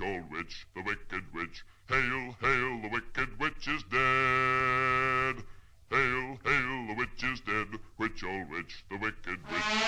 witch, old witch, the wicked witch. Hail, hail, the wicked witch is dead. Hail, hail, the witch is dead. Witch, old witch, the wicked witch.